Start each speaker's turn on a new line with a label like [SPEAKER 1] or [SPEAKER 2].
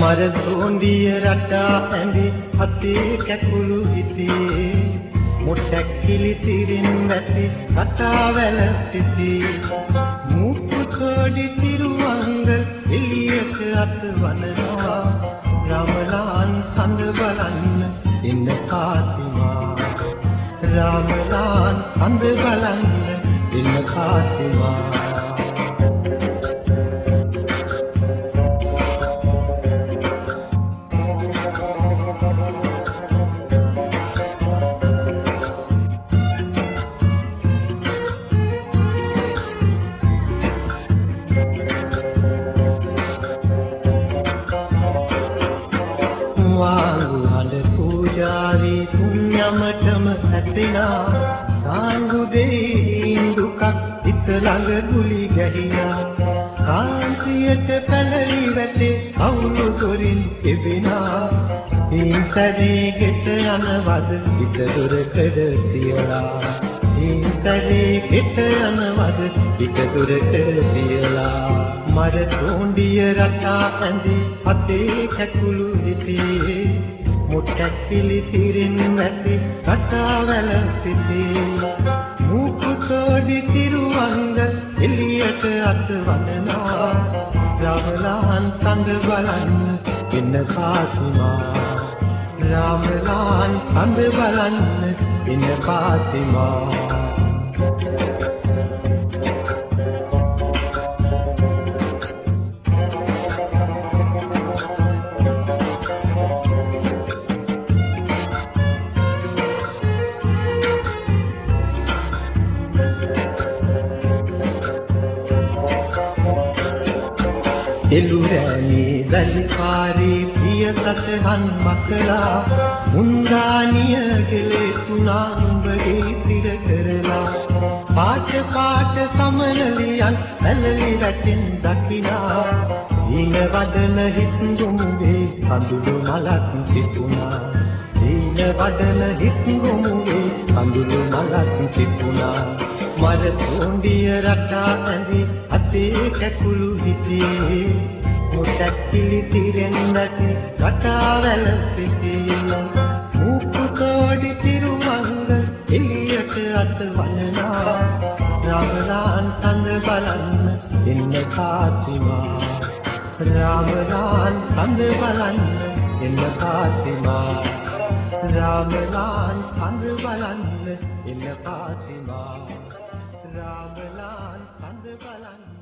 [SPEAKER 1] මර සෝන්දිය රටා ඇඳි හතේ කැකුළු හිතේ මොට්ටක් කිලි තිරින් වැටි කතා වැල සිටි. මුතු කෝඩි තිරුවංග එළියට අත වදනවා රාමලාන් සඳ බලන්න ඉන්න කාතිමා. රාමලාන් සඳ බලන්න ඉන්න කාතිමා. පූජාරී පුණ්‍යමටම ඇතිනා සාංගු දෙයින් දුකක් හිත ළඟ ගුලි ගැහිනා කාන්තියට පැලරි වැටේ අවුළු දොරින් එබිනා ඉන්සරේ ගෙට යනවද හිත දුරකඩ තියලා ඉන්සරේ ගෙට යනවද හිත දුරකඩ තියලා මර තෝණ්ඩිය රටා ඇඳි අතේ කැකුළු හිතේ මුට්ටක් පිලි තිරින් වැටි කතා වැල සිටේ මුකුතෝඩි තිරුවංග එළියට අත වදනා රාමලාන් සඳ බලන්න ඉන්න කාසිමා රාමලාන් සඳ බලන්න ඉන්න කාසිමා එළුරැණි දල්කාරී පිය සතහන් මකලා මුන්දානිය කෙලෙසුනා නුඹගේ සිර කරලා පාට පාට සමනලියන් පැලලි රැටින් දකිනා. ඊන වදන හිත් දුමුවේ කඳුළු මලක් සිතුනා ඊන වදන හිත් දුමුවේ කඳුළු මලක් සිතුනා මර තෝණ්ඩිය රටා ඇඳි අතේ කැකුළු හිතේ මුටක් කිලි තිරෙන් නැති කතා වැල සිටී මුකු කෝඩි තිරුමංග එළියට අත වනනා රාමලාන් සඳ බලන්න එන්න කාතිමා. රාමලාන් සඳ බලන්න එන්න කාතිමා. රාමලාන් සඳ බලන්න එන්න කාතිමා. රාමලාන් සඳ බලන්න.